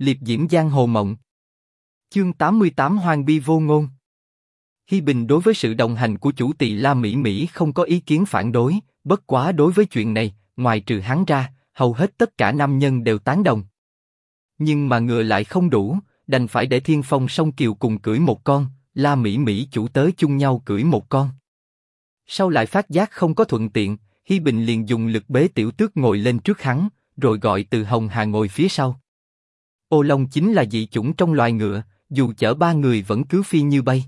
liệp diễm giang hồ mộng. Chương 88 Hoàng Bi vô ngôn. Hi Bình đối với sự đồng hành của chủ tỳ La Mỹ Mỹ không có ý kiến phản đối, bất quá đối với chuyện này, ngoài trừ hắn ra, hầu hết tất cả nam nhân đều tán đồng. Nhưng mà ngựa lại không đủ, đành phải để Thiên Phong Song Kiều cùng cưỡi một con, La Mỹ Mỹ chủ tới chung nhau cưỡi một con. Sau lại phát giác không có thuận tiện, Hi Bình liền dùng lực bế tiểu tước ngồi lên trước hắn, rồi gọi từ Hồng Hà ngồi phía sau. Ô Long chính là dị chủng trong loài ngựa, dù chở ba người vẫn cứ phi như bay.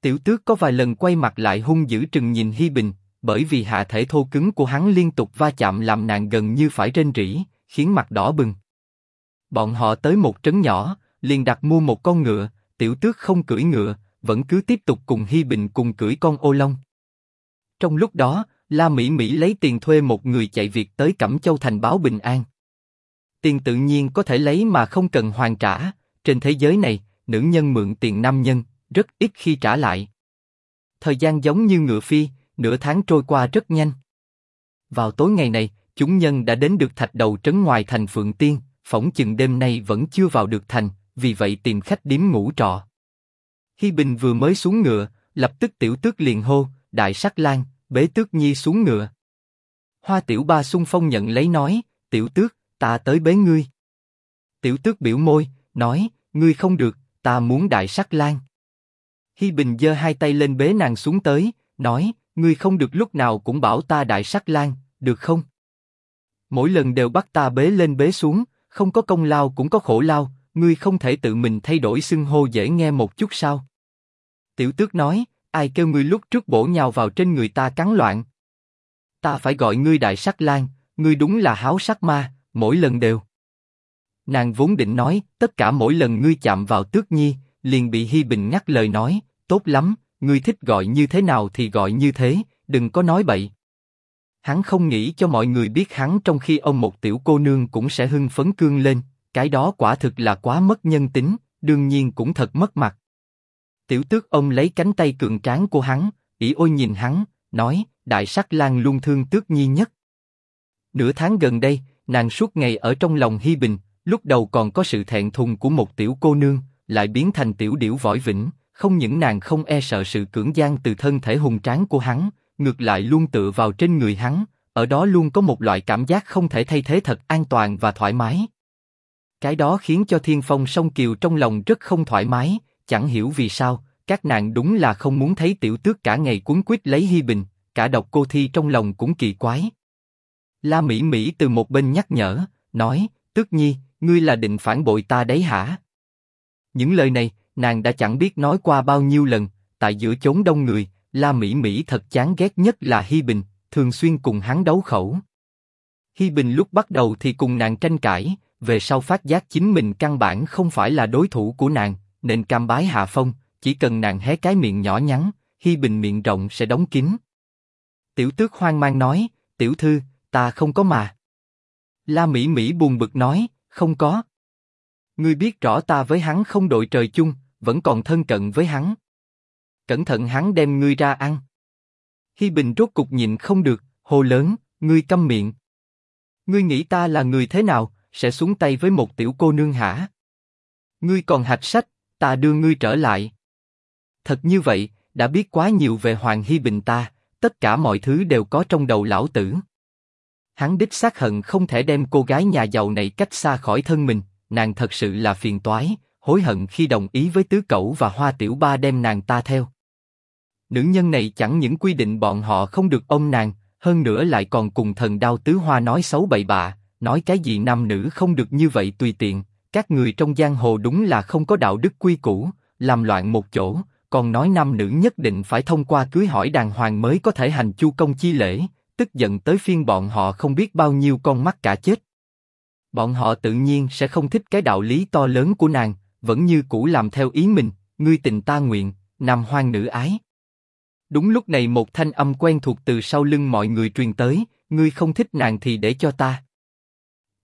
Tiểu tước có vài lần quay mặt lại hung dữ trừng nhìn Hi Bình, bởi vì hạ thể thô cứng của hắn liên tục va chạm làm nàng gần như phải rên rỉ, khiến mặt đỏ bừng. Bọn họ tới một trấn nhỏ, liền đặt mua một con ngựa, tiểu tước không cưỡi ngựa, vẫn cứ tiếp tục cùng Hi Bình cùng cưỡi con ô long. Trong lúc đó, La Mỹ Mỹ lấy tiền thuê một người chạy việc tới Cẩm Châu thành báo bình an. Tiền tự nhiên có thể lấy mà không cần hoàn trả. Trên thế giới này, nữ nhân mượn tiền nam nhân rất ít khi trả lại. Thời gian giống như ngựa phi, nửa tháng trôi qua rất nhanh. Vào tối ngày này, chúng nhân đã đến được thạch đầu trấn ngoài thành Phượng Tiên, phỏng chừng đêm nay vẫn chưa vào được thành, vì vậy tìm khách điếm ngủ trọ. Hi Bình vừa mới xuống ngựa, lập tức tiểu tước liền hô, đại sắc lang, bế tước nhi xuống ngựa. Hoa tiểu ba sung phong nhận lấy nói, tiểu tước, ta tới bế ngươi. Tiểu tước biểu môi, nói, ngươi không được, ta muốn đại sắc lang. Hi Bình giơ hai tay lên bế nàng xuống tới, nói, ngươi không được lúc nào cũng bảo ta đại sắc lang, được không? Mỗi lần đều bắt ta bế lên bế xuống, không có công lao cũng có khổ lao, ngươi không thể tự mình thay đổi xưng hô dễ nghe một chút sao? Tiểu Tước nói, ai kêu ngươi lúc trước bổ nhào vào trên người ta cắn loạn? Ta phải gọi ngươi đại sắc lang, ngươi đúng là háo sắc ma, mỗi lần đều. Nàng vốn định nói, tất cả mỗi lần ngươi chạm vào Tước Nhi, liền bị Hi Bình ngắt lời nói, tốt lắm, ngươi thích gọi như thế nào thì gọi như thế, đừng có nói bậy. Hắn không nghĩ cho mọi người biết hắn trong khi ông một tiểu cô nương cũng sẽ hưng phấn cương lên, cái đó quả thực là quá mất nhân tính, đương nhiên cũng thật mất mặt. Tiểu tước ông lấy cánh tay cường tráng của hắn, ỉ ôi nhìn hắn, nói, đại sắc lang luôn thương tước nhi nhất. Nửa tháng gần đây, nàng suốt ngày ở trong lòng Hi Bình, lúc đầu còn có sự thẹn thùng của một tiểu cô nương, lại biến thành tiểu điểu või vĩnh, không những nàng không e sợ sự cưỡng gian từ thân thể hùng tráng của hắn, ngược lại luôn tựa vào trên người hắn, ở đó luôn có một loại cảm giác không thể thay thế thật an toàn và thoải mái. Cái đó khiến cho Thiên Phong Song Kiều trong lòng rất không thoải mái, chẳng hiểu vì sao, các nàng đúng là không muốn thấy tiểu tước cả ngày cuốn quýt lấy Hi Bình, cả độc cô thi trong lòng cũng kỳ quái. La Mỹ Mỹ từ một bên nhắc nhở, nói, Tước Nhi, ngươi là định phản bội ta đấy hả? Những lời này, nàng đã chẳng biết nói qua bao nhiêu lần, tại giữa chốn đông người, La Mỹ Mỹ thật chán ghét nhất là Hi Bình, thường xuyên cùng hắn đấu khẩu. Hi Bình lúc bắt đầu thì cùng nàng tranh cãi, về sau phát giác chính mình căn bản không phải là đối thủ của nàng, nên cam bái hạ phong, chỉ cần nàng hé cái miệng nhỏ nhắn, Hi Bình miệng rộng sẽ đóng kín. Tiểu Tước hoang mang nói, tiểu thư, ta không có mà. La Mỹ Mỹ buồn bực nói, không có. Ngươi biết rõ ta với hắn không đội trời chung, vẫn còn thân cận với hắn. Cẩn thận hắn đem ngươi ra ăn. Hi Bình rốt cục nhịn không được, hồ lớn, ngươi câm miệng. Ngươi nghĩ ta là người thế nào, sẽ xuống tay với một tiểu cô nương hả? Ngươi còn hạch sách, ta đưa ngươi trở lại. Thật như vậy, đã biết quá nhiều về Hoàng Hi Bình ta, tất cả mọi thứ đều có trong đầu lão tử. Hắn đích xác hận không thể đem cô gái nhà giàu này cách xa khỏi thân mình, nàng thật sự là phiền toái, hối hận khi đồng ý với tứ cẩu và hoa tiểu ba đem nàng ta theo. Nữ nhân này chẳng những quy định bọn họ không được ôm nàng, hơn nữa lại còn cùng thần đao tứ hoa nói xấu bậy bạ, nói cái gì nam nữ không được như vậy tùy tiện. Các người trong giang hồ đúng là không có đạo đức quy củ, làm loạn một chỗ, còn nói nam nữ nhất định phải thông qua cưới hỏi đàng hoàng mới có thể hành chu công chi lễ, tức giận tới phiên bọn họ không biết bao nhiêu con mắt cả chết. Bọn họ tự nhiên sẽ không thích cái đạo lý to lớn của nàng, vẫn như cũ làm theo ý mình, ngươi tình ta nguyện, nam hoang nữ ái. Đúng lúc này một thanh âm quen thuộc từ sau lưng mọi người truyền tới, ngươi không thích nàng thì để cho ta.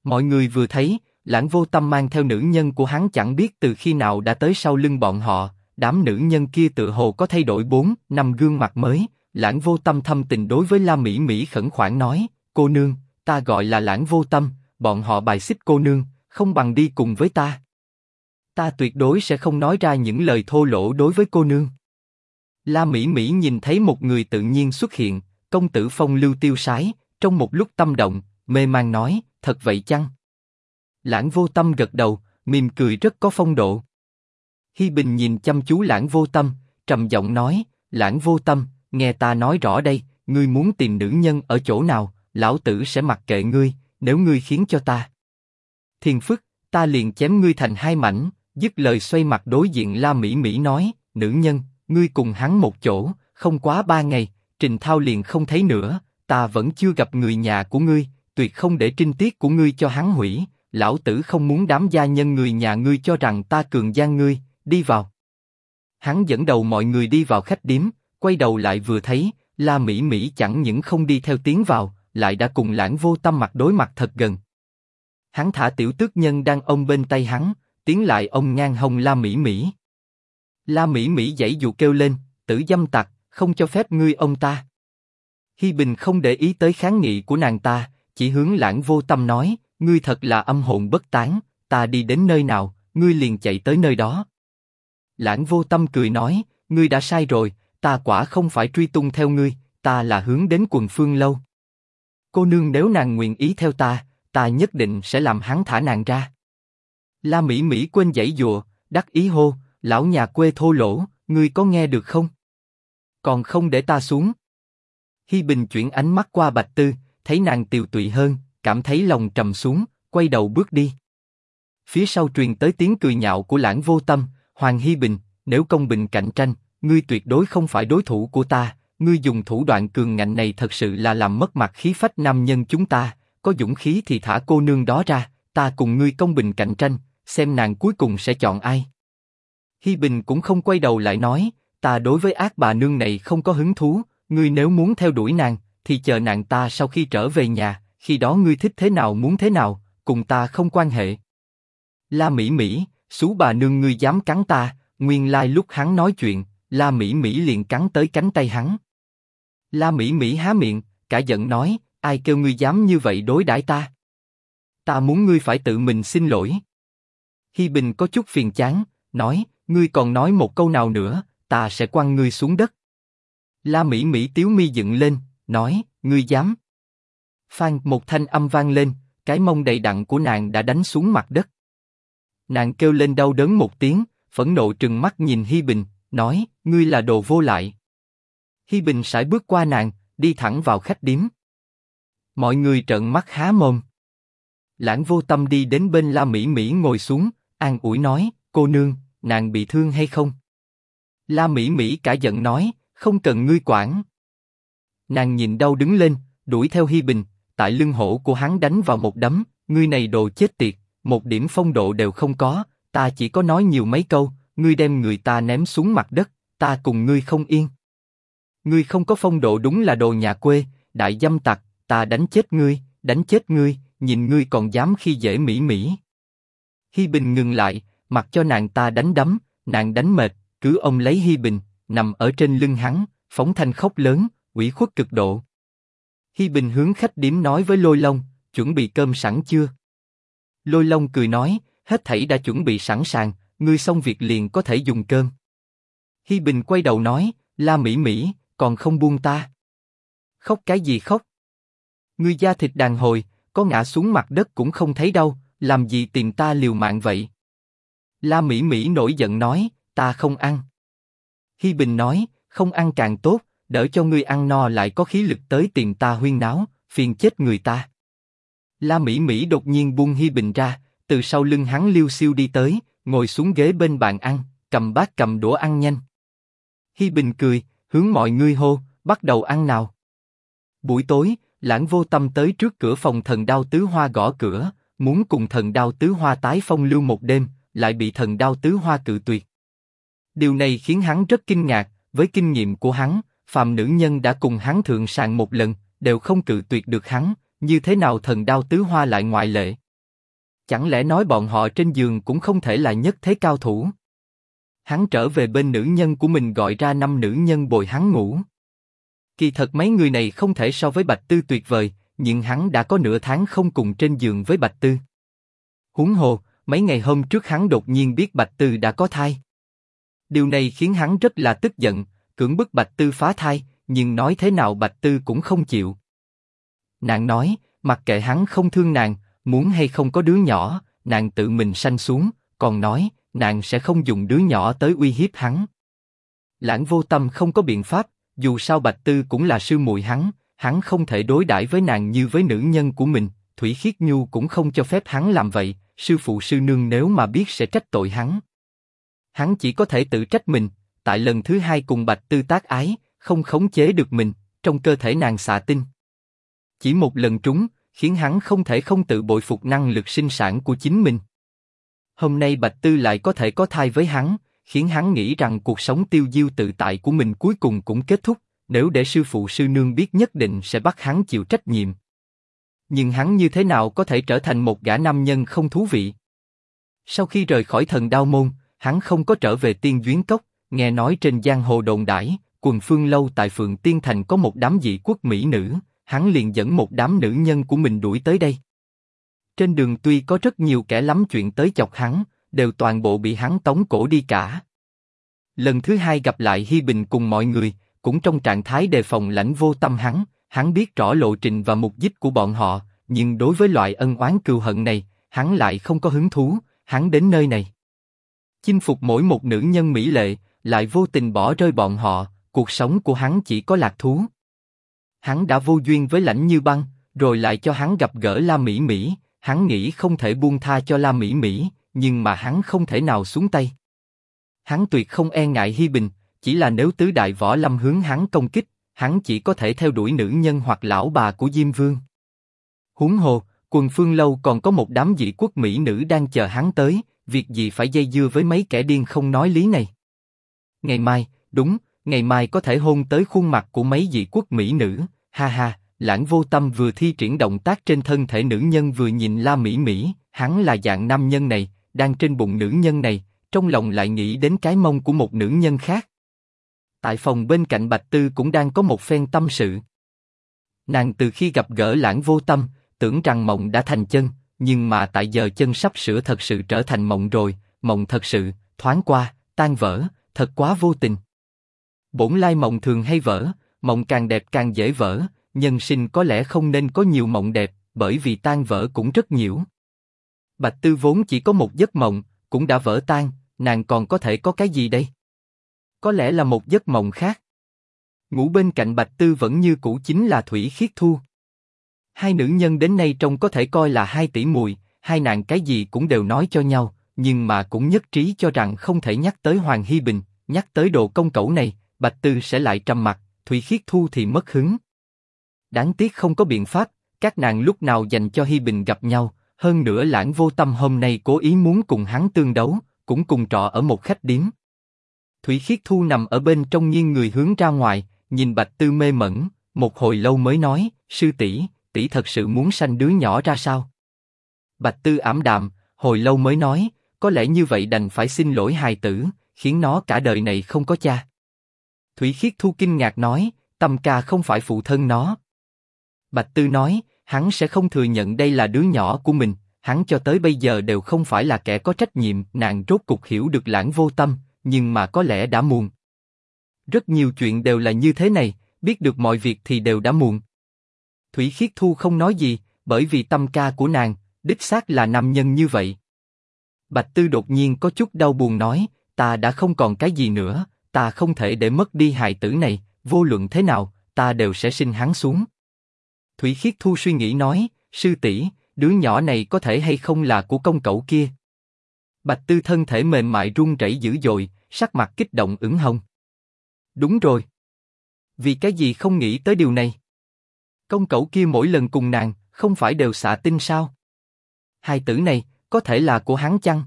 Mọi người vừa thấy, lãng vô tâm mang theo nữ nhân của hắn chẳng biết từ khi nào đã tới sau lưng bọn họ, đám nữ nhân kia tự hồ có thay đổi bốn, năm gương mặt mới. Lãng vô tâm thâm tình đối với La Mỹ Mỹ khẩn khoản nói, cô nương, ta gọi là lãng vô tâm, bọn họ bài xích cô nương, không bằng đi cùng với ta. Ta tuyệt đối sẽ không nói ra những lời thô lỗ đối với cô nương. La Mỹ Mỹ nhìn thấy một người tự nhiên xuất hiện, công tử phong lưu tiêu sái, trong một lúc tâm động, mê man nói, thật vậy chăng? Lãng vô tâm gật đầu, mỉm cười rất có phong độ. Hi Bình nhìn chăm chú lãng vô tâm, trầm giọng nói, lãng vô tâm, nghe ta nói rõ đây, ngươi muốn tìm nữ nhân ở chỗ nào, lão tử sẽ mặc kệ ngươi, nếu ngươi khiến cho ta. Thiền phức, ta liền chém ngươi thành hai mảnh, dứt lời xoay mặt đối diện La Mỹ Mỹ nói, nữ nhân, ngươi cùng hắn một chỗ, không quá ba ngày, Trình Thao liền không thấy nữa, ta vẫn chưa gặp người nhà của ngươi, tuyệt không để trinh tiết của ngươi cho hắn hủy, lão tử không muốn đám gia nhân người nhà ngươi cho rằng ta cường gian ngươi, đi vào. Hắn dẫn đầu mọi người đi vào khách điếm, quay đầu lại vừa thấy, La Mỹ Mỹ chẳng những không đi theo tiến vào, lại đã cùng lãng vô tâm mặt đối mặt thật gần. Hắn thả tiểu tước nhân đang ôm bên tay hắn, tiến lại ông ngang hông La Mỹ Mỹ. La Mỹ Mỹ dãy dụ kêu lên, tử dâm tặc, không cho phép ngươi ông ta. Hi Bình không để ý tới kháng nghị của nàng ta, chỉ hướng lãng vô tâm nói, ngươi thật là âm hồn bất tán, ta đi đến nơi nào, ngươi liền chạy tới nơi đó. Lãng vô tâm cười nói, ngươi đã sai rồi, ta quả không phải truy tung theo ngươi, ta là hướng đến quần phương lâu. Cô nương nếu nàng nguyện ý theo ta, ta nhất định sẽ làm hắn thả nàng ra. La Mỹ Mỹ quên dãy dùa, đắc ý hô, lão nhà quê thô lỗ, ngươi có nghe được không? Còn không để ta xuống. Hi Bình chuyển ánh mắt qua Bạch Tư, thấy nàng tiều tụy hơn, cảm thấy lòng trầm xuống, quay đầu bước đi. Phía sau truyền tới tiếng cười nhạo của lãng vô tâm, Hoàng Hi Bình, nếu công bình cạnh tranh, ngươi tuyệt đối không phải đối thủ của ta, ngươi dùng thủ đoạn cường ngạnh này thật sự là làm mất mặt khí phách nam nhân chúng ta, có dũng khí thì thả cô nương đó ra, ta cùng ngươi công bình cạnh tranh, xem nàng cuối cùng sẽ chọn ai. Hi Bình cũng không quay đầu lại nói, ta đối với ác bà nương này không có hứng thú, ngươi nếu muốn theo đuổi nàng, thì chờ nàng ta sau khi trở về nhà, khi đó ngươi thích thế nào muốn thế nào, cùng ta không quan hệ. La Mỹ Mỹ, xú bà nương ngươi dám cắn ta, nguyên lai lúc hắn nói chuyện, La Mỹ Mỹ liền cắn tới cánh tay hắn. La Mỹ Mỹ há miệng, cả giận nói, ai kêu ngươi dám như vậy đối đãi ta? Ta muốn ngươi phải tự mình xin lỗi. Hi Bình có chút phiền chán, nói, ngươi còn nói một câu nào nữa, ta sẽ quăng ngươi xuống đất. La Mỹ Mỹ tiếu mi dựng lên, nói, ngươi dám? Phan một thanh âm vang lên, cái mông đầy đặn của nàng đã đánh xuống mặt đất. Nàng kêu lên đau đớn một tiếng, phẫn nộ trừng mắt nhìn Hi Bình, nói, ngươi là đồ vô lại. Hi Bình sải bước qua nàng, đi thẳng vào khách điếm. Mọi người trợn mắt há mồm. Lãng vô tâm đi đến bên La Mỹ Mỹ ngồi xuống, an ủi nói, cô nương, nàng bị thương hay không? La Mỹ Mỹ cả giận nói, không cần ngươi quản. Nàng nhìn đau đứng lên, đuổi theo Hi Bình, tại lưng hổ của hắn đánh vào một đấm, ngươi này đồ chết tiệt, một điểm phong độ đều không có, ta chỉ có nói nhiều mấy câu, ngươi đem người ta ném xuống mặt đất, ta cùng ngươi không yên. Ngươi không có phong độ đúng là đồ nhà quê, đại dâm tặc, ta đánh chết ngươi, đánh chết ngươi, nhìn ngươi còn dám khi dễ mỹ mỹ. Hi Bình ngừng lại, mặc cho nàng ta đánh đấm, nàng đánh mệt, cứ ông lấy Hi Bình, nằm ở trên lưng hắn, phóng thanh khóc lớn, ủy khuất cực độ. Hi Bình hướng khách điểm nói với Lôi Long, chuẩn bị cơm sẵn chưa? Lôi Long cười nói, hết thảy đã chuẩn bị sẵn sàng, ngươi xong việc liền có thể dùng cơm. Hi Bình quay đầu nói, La Mỹ Mỹ, còn không buông ta. Khóc cái gì khóc? Ngươi da thịt đàn hồi, có ngã xuống mặt đất cũng không thấy đâu, làm gì tìm ta liều mạng vậy? La Mỹ Mỹ nổi giận nói, ta không ăn. Hi Bình nói, không ăn càng tốt, đỡ cho ngươi ăn no lại có khí lực tới tìm ta huyên náo, phiền chết người ta. La Mỹ Mỹ đột nhiên buông Hi Bình ra, từ sau lưng hắn liêu siêu đi tới, ngồi xuống ghế bên bàn ăn, cầm bát cầm đũa ăn nhanh. Hi Bình cười, hướng mọi người hô, bắt đầu ăn nào. Buổi tối, lãng vô tâm tới trước cửa phòng thần đao tứ hoa gõ cửa, muốn cùng thần đao tứ hoa tái phong lưu một đêm, lại bị thần đao tứ hoa cự tuyệt. Điều này khiến hắn rất kinh ngạc, với kinh nghiệm của hắn, phàm nữ nhân đã cùng hắn thượng sàng một lần, đều không cự tuyệt được hắn, như thế nào thần đao tứ hoa lại ngoại lệ? Chẳng lẽ nói bọn họ trên giường cũng không thể là nhất thế cao thủ? Hắn trở về bên nữ nhân của mình gọi ra năm nữ nhân bồi hắn ngủ. Kỳ thật mấy người này không thể so với Bạch Tư tuyệt vời, nhưng hắn đã có nửa tháng không cùng trên giường với Bạch Tư. Huống hồ, mấy ngày hôm trước hắn đột nhiên biết Bạch Tư đã có thai. Điều này khiến hắn rất là tức giận, cưỡng bức Bạch Tư phá thai, nhưng nói thế nào Bạch Tư cũng không chịu. Nàng nói, mặc kệ hắn không thương nàng, muốn hay không có đứa nhỏ, nàng tự mình sanh xuống, còn nói, nàng sẽ không dùng đứa nhỏ tới uy hiếp hắn. Lãng vô tâm không có biện pháp, dù sao Bạch Tư cũng là sư muội hắn, hắn không thể đối đãi với nàng như với nữ nhân của mình, Thủy Khiết Nhu cũng không cho phép hắn làm vậy, sư phụ sư nương nếu mà biết sẽ trách tội hắn. Hắn chỉ có thể tự trách mình, tại lần thứ hai cùng Bạch Tư tác ái, không khống chế được mình, trong cơ thể nàng xạ tinh. Chỉ một lần trúng, khiến hắn không thể không tự bội phục năng lực sinh sản của chính mình. Hôm nay Bạch Tư lại có thể có thai với hắn, khiến hắn nghĩ rằng cuộc sống tiêu diêu tự tại của mình cuối cùng cũng kết thúc. Nếu để sư phụ sư nương biết nhất định sẽ bắt hắn chịu trách nhiệm. Nhưng hắn như thế nào có thể trở thành một gã nam nhân không thú vị? Sau khi rời khỏi thần đao môn, hắn không có trở về tiên duyến cốc, nghe nói trên giang hồ đồn đãi, quần phương lâu tại phường tiên thành có một đám dị quốc mỹ nữ, hắn liền dẫn một đám nữ nhân của mình đuổi tới đây. Trên đường tuy có rất nhiều kẻ lắm chuyện tới chọc hắn, đều toàn bộ bị hắn tống cổ đi cả. Lần thứ hai gặp lại Hi Bình cùng mọi người, cũng trong trạng thái đề phòng lãnh vô tâm hắn, hắn biết rõ lộ trình và mục đích của bọn họ, nhưng đối với loại ân oán cừu hận này, hắn lại không có hứng thú, hắn đến nơi này. Chinh phục mỗi một nữ nhân mỹ lệ, lại vô tình bỏ rơi bọn họ, cuộc sống của hắn chỉ có lạc thú. Hắn đã vô duyên với lãnh như băng, rồi lại cho hắn gặp gỡ La Mỹ Mỹ, hắn nghĩ không thể buông tha cho La Mỹ Mỹ, nhưng mà hắn không thể nào xuống tay. Hắn tuyệt không e ngại Hi Bình, chỉ là nếu tứ đại võ lâm hướng hắn công kích, hắn chỉ có thể theo đuổi nữ nhân hoặc lão bà của Diêm Vương. Huống hồ, quần phương lâu còn có một đám dị quốc mỹ nữ đang chờ hắn tới, việc gì phải dây dưa với mấy kẻ điên không nói lý này. Ngày mai, đúng, ngày mai có thể hôn tới khuôn mặt của mấy dị quốc mỹ nữ, ha ha, lãng vô tâm vừa thi triển động tác trên thân thể nữ nhân vừa nhìn la mỹ mỹ, hắn là dạng nam nhân này, đang trên bụng nữ nhân này, trong lòng lại nghĩ đến cái mông của một nữ nhân khác. Tại phòng bên cạnh Bạch Tư cũng đang có một phen tâm sự. Nàng từ khi gặp gỡ lãng vô tâm, tưởng rằng mộng đã thành chân, nhưng mà tại giờ chân sắp sửa thật sự trở thành mộng rồi, mộng thật sự, thoáng qua, tan vỡ, thật quá vô tình. Bổn lai mộng thường hay vỡ, mộng càng đẹp càng dễ vỡ, nhân sinh có lẽ không nên có nhiều mộng đẹp, bởi vì tan vỡ cũng rất nhiều. Bạch Tư vốn chỉ có một giấc mộng, cũng đã vỡ tan, nàng còn có thể có cái gì đây? Có lẽ là một giấc mộng khác. Ngủ bên cạnh Bạch Tư vẫn như cũ chính là Thủy Khiết Thu. Hai nữ nhân đến nay trông có thể coi là hai tỷ muội, hai nàng cái gì cũng đều nói cho nhau, nhưng mà cũng nhất trí cho rằng không thể nhắc tới Hoàng Hy Bình, nhắc tới đồ công cẩu này, Bạch Tư sẽ lại trầm mặt, Thủy Khiết Thu thì mất hứng. Đáng tiếc không có biện pháp, các nàng lúc nào dành cho Hi Bình gặp nhau, hơn nữa lãng vô tâm hôm nay cố ý muốn cùng hắn tương đấu, cũng cùng trọ ở một khách điếm. Thủy Khiết Thu nằm ở bên trong nghiêng người hướng ra ngoài, nhìn Bạch Tư mê mẩn, một hồi lâu mới nói, sư tỷ, tỷ thật sự muốn sanh đứa nhỏ ra sao? Bạch Tư ảm đạm, hồi lâu mới nói, có lẽ như vậy đành phải xin lỗi hài tử, khiến nó cả đời này không có cha. Thủy Khiết Thu kinh ngạc nói, Tâm ca không phải phụ thân nó. Bạch Tư nói, hắn sẽ không thừa nhận đây là đứa nhỏ của mình, hắn cho tới bây giờ đều không phải là kẻ có trách nhiệm. Nàng rốt cục hiểu được lãng vô tâm, nhưng mà có lẽ đã muộn. Rất nhiều chuyện đều là như thế này, biết được mọi việc thì đều đã muộn. Thủy Khiết Thu không nói gì, bởi vì tâm ca của nàng, đích xác là nam nhân như vậy. Bạch Tư đột nhiên có chút đau buồn nói, ta đã không còn cái gì nữa, ta không thể để mất đi hài tử này, vô luận thế nào, ta đều sẽ sinh hắn xuống. Thủy Khiết Thu suy nghĩ nói, sư tỷ, đứa nhỏ này có thể hay không là của công cậu kia. Bạch Tư thân thể mềm mại run rẩy dữ dội, sắc mặt kích động ửng hồng. Đúng rồi. Vì cái gì không nghĩ tới điều này? Công cậu kia mỗi lần cùng nàng, không phải đều xả tin sao? Hai tử này, có thể là của hắn chăng?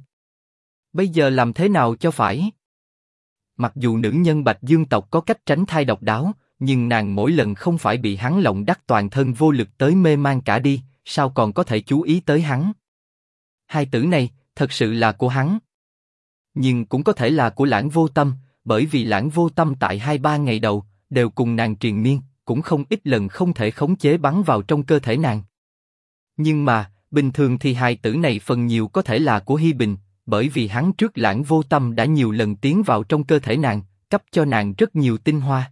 Bây giờ làm thế nào cho phải? Mặc dù nữ nhân Bạch Dương tộc có cách tránh thai độc đáo, nhưng nàng mỗi lần không phải bị hắn lộng đắc toàn thân vô lực tới mê man cả đi, sao còn có thể chú ý tới hắn? Hai tử này, thật sự là của hắn. Nhưng cũng có thể là của lãng vô tâm, bởi vì lãng vô tâm tại hai ba ngày đầu, đều cùng nàng truyền miên, cũng không ít lần không thể khống chế bắn vào trong cơ thể nàng. Nhưng mà, bình thường thì hài tử này phần nhiều có thể là của Hi Bình, bởi vì hắn trước lãng vô tâm đã nhiều lần tiến vào trong cơ thể nàng, cấp cho nàng rất nhiều tinh hoa.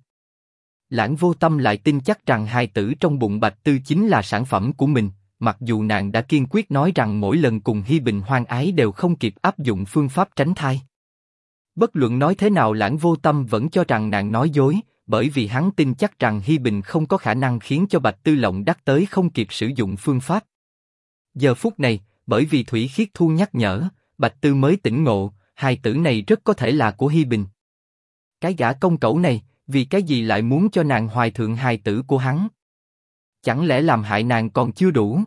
Lãng vô tâm lại tin chắc rằng hài tử trong bụng Bạch Tư chính là sản phẩm của mình, mặc dù nàng đã kiên quyết nói rằng mỗi lần cùng Hi Bình hoang ái đều không kịp áp dụng phương pháp tránh thai. Bất luận nói thế nào lãng vô tâm vẫn cho rằng nàng nói dối, bởi vì hắn tin chắc rằng Hi Bình không có khả năng khiến cho Bạch Tư Lộng đắc tới không kịp sử dụng phương pháp. Giờ phút này, bởi vì Thủy Khiết Thu nhắc nhở, Bạch Tư mới tỉnh ngộ, hài tử này rất có thể là của Hi Bình. Cái gã công cẩu này, vì cái gì lại muốn cho nàng hoài thượng hài tử của hắn? Chẳng lẽ làm hại nàng còn chưa đủ?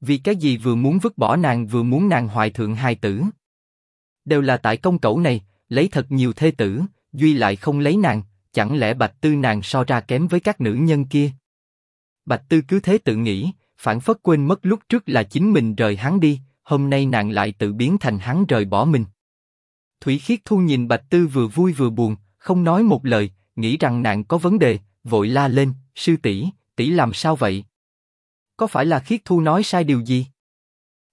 Vì cái gì vừa muốn vứt bỏ nàng vừa muốn nàng hoài thượng hài tử? Đều là tại công cẩu này, lấy thật nhiều thê tử, duy lại không lấy nàng, chẳng lẽ Bạch Tư nàng so ra kém với các nữ nhân kia? Bạch Tư cứ thế tự nghĩ, phản phất quên mất lúc trước là chính mình rời hắn đi, hôm nay nàng lại tự biến thành hắn rời bỏ mình. Thủy Khiết Thu nhìn Bạch Tư vừa vui vừa buồn, không nói một lời, nghĩ rằng nàng có vấn đề, vội la lên, sư tỷ, tỷ làm sao vậy? Có phải là Khiết Thu nói sai điều gì?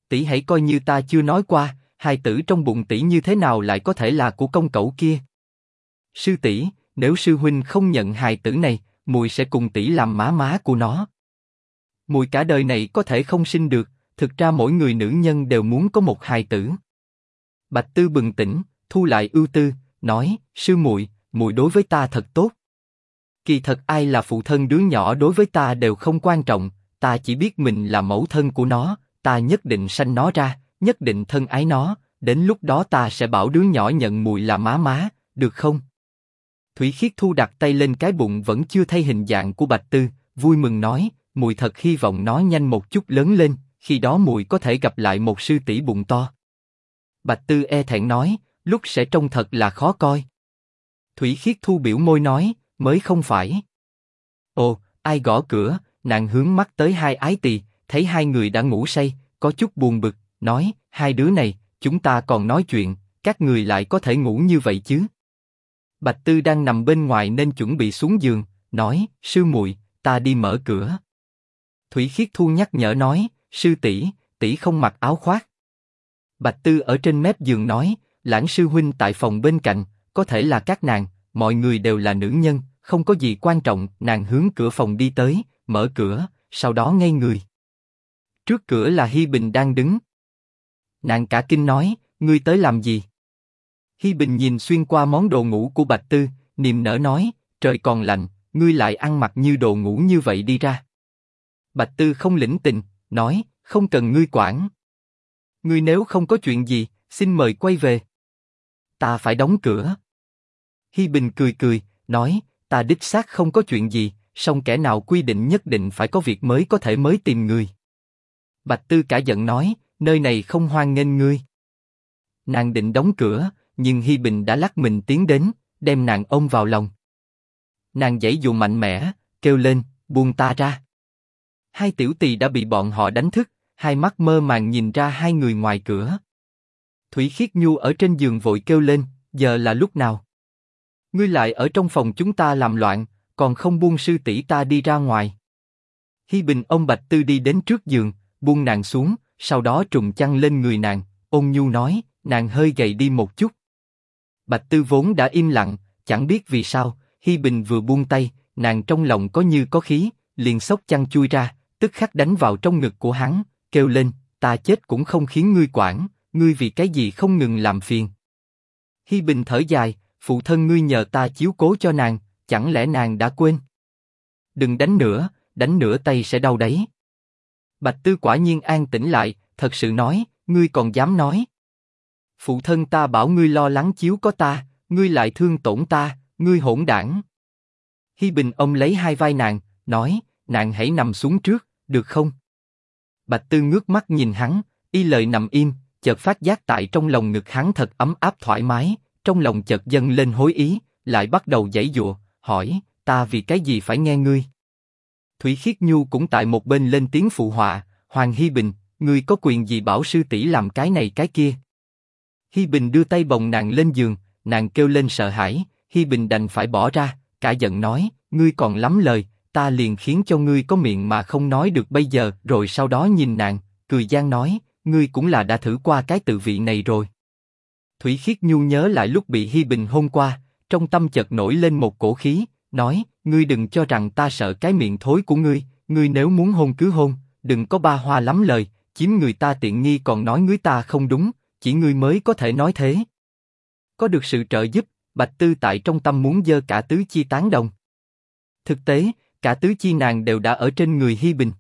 Tỷ hãy coi như ta chưa nói qua, hài tử trong bụng tỷ như thế nào lại có thể là của công cậu kia? Sư tỷ, nếu sư huynh không nhận hài tử này, mùi sẽ cùng tỷ làm má má của nó. Mùi cả đời này có thể không sinh được, thực ra mỗi người nữ nhân đều muốn có một hài tử. Bạch Tư bừng tỉnh, thu lại ưu tư, nói: sư muội, muội đối với ta thật tốt. Kỳ thật ai là phụ thân đứa nhỏ đối với ta đều không quan trọng, ta chỉ biết mình là mẫu thân của nó, ta nhất định sanh nó ra, nhất định thân ái nó, đến lúc đó ta sẽ bảo đứa nhỏ nhận mùi là má má, được không? Thủy Khiết Thu đặt tay lên cái bụng vẫn chưa thay hình dạng của Bạch Tư, vui mừng nói, mùi thật hy vọng nó nhanh một chút lớn lên, khi đó mùi có thể gặp lại một sư tỷ bụng to. Bạch Tư e thẹn nói, lúc sẽ trông thật là khó coi. Thủy Khiết Thu biểu môi nói, mới không phải. Ồ, ai gõ cửa? Nàng hướng mắt tới hai ái tỳ, thấy hai người đã ngủ say, có chút buồn bực, nói, hai đứa này, chúng ta còn nói chuyện, các người lại có thể ngủ như vậy chứ? Bạch Tư đang nằm bên ngoài nên chuẩn bị xuống giường, nói, sư muội, ta đi mở cửa. Thủy Khiết Thu nhắc nhở nói, sư tỷ, tỷ không mặc áo khoác. Bạch Tư ở trên mép giường nói, lãng sư huynh tại phòng bên cạnh, có thể là các nàng, mọi người đều là nữ nhân, không có gì quan trọng. Nàng hướng cửa phòng đi tới, mở cửa, sau đó ngay người. Trước cửa là Hi Bình đang đứng. Nàng cả kinh nói, ngươi tới làm gì? Hi Bình nhìn xuyên qua món đồ ngủ của Bạch Tư, niềm nở nói, trời còn lạnh, ngươi lại ăn mặc như đồ ngủ như vậy đi ra. Bạch Tư không lĩnh tình, nói, không cần ngươi quản. Ngươi nếu không có chuyện gì, xin mời quay về. Ta phải đóng cửa. Hi Bình cười cười, nói, ta đích xác không có chuyện gì, song kẻ nào quy định nhất định phải có việc mới có thể mới tìm người. Bạch Tư cả giận nói, nơi này không hoan nghênh ngươi. Nàng định đóng cửa, nhưng Hi Bình đã lắc mình tiến đến, đem nàng ôm vào lòng. Nàng giãy dụ mạnh mẽ, kêu lên, buông ta ra. Hai tiểu tỳ đã bị bọn họ đánh thức, hai mắt mơ màng nhìn ra hai người ngoài cửa. Thủy Khiết Nhu ở trên giường vội kêu lên, giờ là lúc nào? Ngươi lại ở trong phòng chúng ta làm loạn, còn không buông sư tỷ ta đi ra ngoài. Hi Bình ông Bạch Tư đi đến trước giường, buông nàng xuống, sau đó trùng chăn lên người nàng, ôn nhu nói, nàng hơi gầy đi một chút. Bạch Tư vốn đã im lặng, chẳng biết vì sao, Hi Bình vừa buông tay, nàng trong lòng có như có khí, liền sốc chăn chui ra, tức khắc đánh vào trong ngực của hắn, kêu lên, ta chết cũng không khiến ngươi quản, ngươi vì cái gì không ngừng làm phiền. Hi Bình thở dài, phụ thân ngươi nhờ ta chiếu cố cho nàng, chẳng lẽ nàng đã quên? Đừng đánh nữa, đánh nữa tay sẽ đau đấy. Bạch Tư quả nhiên an tĩnh lại, thật sự nói, ngươi còn dám nói? Phụ thân ta bảo ngươi lo lắng chiếu có ta, ngươi lại thương tổn ta, ngươi hỗn đảng. Hi Bình ông lấy hai vai nàng, nói, nàng hãy nằm xuống trước, được không? Bạch Tư ngước mắt nhìn hắn, y lời nằm im, chợt phát giác tại trong lòng ngực hắn thật ấm áp thoải mái, trong lòng chợt dâng lên hối ý, lại bắt đầu giãy dụa, hỏi, ta vì cái gì phải nghe ngươi? Thủy Khiết Nhu cũng tại một bên lên tiếng phụ họa, Hoàng Hi Bình, ngươi có quyền gì bảo sư tỷ làm cái này cái kia? Hi Bình đưa tay bồng nàng lên giường, nàng kêu lên sợ hãi, Hi Bình đành phải bỏ ra, cả giận nói, ngươi còn lắm lời, ta liền khiến cho ngươi có miệng mà không nói được bây giờ, rồi sau đó nhìn nàng, cười gian nói, ngươi cũng là đã thử qua cái tự vị này rồi. Thủy Khiết Nhu nhớ lại lúc bị Hi Bình hôn qua, trong tâm chợt nổi lên một cổ khí, nói, ngươi đừng cho rằng ta sợ cái miệng thối của ngươi, ngươi nếu muốn hôn cứ hôn, đừng có ba hoa lắm lời, chiếm người ta tiện nghi còn nói ngươi ta không đúng, chỉ ngươi mới có thể nói thế. Có được sự trợ giúp, Bạch Tư tại trong tâm muốn dơ cả tứ chi tán đồng. Thực tế, cả tứ chi nàng đều đã ở trên người Hi Bình.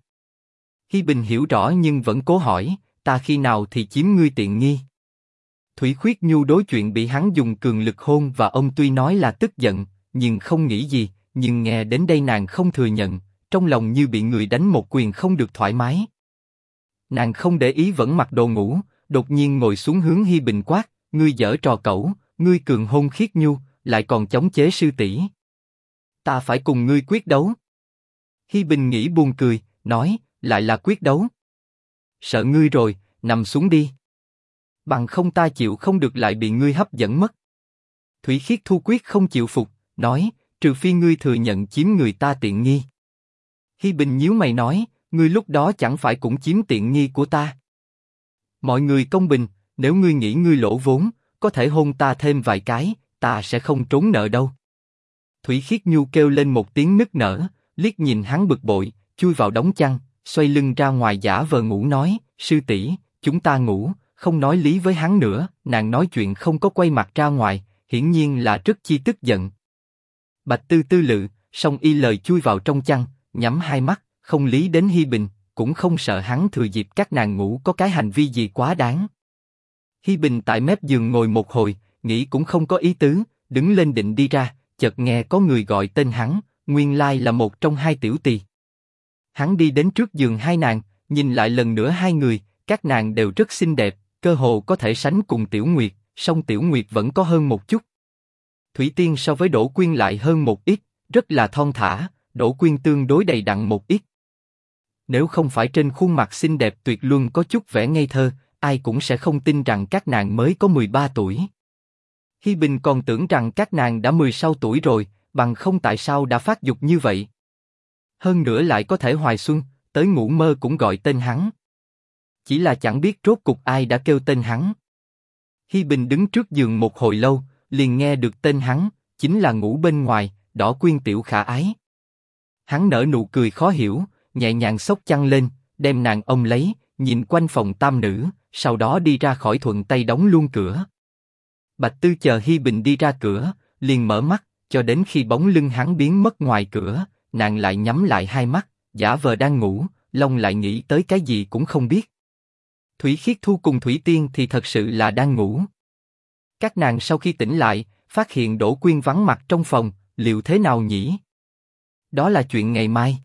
Hi Bình hiểu rõ nhưng vẫn cố hỏi, ta khi nào thì chiếm ngươi tiện nghi. Thủy Khuyết Nhu đối chuyện bị hắn dùng cường lực hôn và ông tuy nói là tức giận, nhưng không nghĩ gì, nhưng nghe đến đây nàng không thừa nhận, trong lòng như bị người đánh một quyền không được thoải mái. Nàng không để ý vẫn mặc đồ ngủ, đột nhiên ngồi xuống hướng Hi Bình quát, ngươi dở trò cẩu, ngươi cường hôn khiết nhu, lại còn chống chế sư tỷ. Ta phải cùng ngươi quyết đấu. Hi Bình nghĩ buồn cười, nói, lại là quyết đấu. Sợ ngươi rồi, nằm xuống đi. Bằng không ta chịu không được lại bị ngươi hấp dẫn mất. Thủy Khiết thu quyết không chịu phục, nói, trừ phi ngươi thừa nhận chiếm người ta tiện nghi. Hi Bình nhíu mày nói, ngươi lúc đó chẳng phải cũng chiếm tiện nghi của ta. Mọi người công bình, nếu ngươi nghĩ ngươi lỗ vốn, có thể hôn ta thêm vài cái, ta sẽ không trốn nợ đâu. Thủy Khiết Nhu kêu lên một tiếng nức nở, liếc nhìn hắn bực bội, chui vào đống chăn, xoay lưng ra ngoài giả vờ ngủ nói, sư tỷ, chúng ta ngủ, không nói lý với hắn nữa. Nàng nói chuyện không có quay mặt ra ngoài, hiển nhiên là rất chi tức giận. Bạch Tư Tư lự, song y lời chui vào trong chăn, nhắm hai mắt, không lý đến Hi Bình, cũng không sợ hắn thừa dịp các nàng ngủ có cái hành vi gì quá đáng. Hi Bình tại mép giường ngồi một hồi, nghĩ cũng không có ý tứ, đứng lên định đi ra, chợt nghe có người gọi tên hắn, nguyên lai là một trong hai tiểu tỳ. Hắn đi đến trước giường hai nàng, nhìn lại lần nữa hai người, các nàng đều rất xinh đẹp, cơ hồ có thể sánh cùng Tiểu Nguyệt, song Tiểu Nguyệt vẫn có hơn một chút. Thủy Tiên so với Đỗ Quyên lại hơn một ít, rất là thon thả, Đỗ Quyên tương đối đầy đặn một ít. Nếu không phải trên khuôn mặt xinh đẹp tuyệt luân có chút vẻ ngây thơ, ai cũng sẽ không tin rằng các nàng mới có 13 tuổi. Hi Bình còn tưởng rằng các nàng đã 16 tuổi rồi, bằng không tại sao đã phát dục như vậy. Hơn nữa lại có thể hoài xuân, tới ngủ mơ cũng gọi tên hắn. Chỉ là chẳng biết rốt cục ai đã kêu tên hắn. Hi Bình đứng trước giường một hồi lâu, liền nghe được tên hắn, chính là ngủ bên ngoài, đỏ quyên tiểu khả ái. Hắn nở nụ cười khó hiểu, nhẹ nhàng xốc chăn lên, đem nàng ông lấy, nhìn quanh phòng tam nữ, sau đó đi ra khỏi thuận tay đóng luôn cửa. Bạch Tư chờ Hi Bình đi ra cửa, liền mở mắt, cho đến khi bóng lưng hắn biến mất ngoài cửa, nàng lại nhắm lại hai mắt, giả vờ đang ngủ, Long lại nghĩ tới cái gì cũng không biết. Thủy Khiết Thu cùng Thủy Tiên thì thật sự là đang ngủ. Các nàng sau khi tỉnh lại, phát hiện Đỗ Quyên vắng mặt trong phòng, liệu thế nào nhỉ? Đó là chuyện ngày mai.